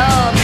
help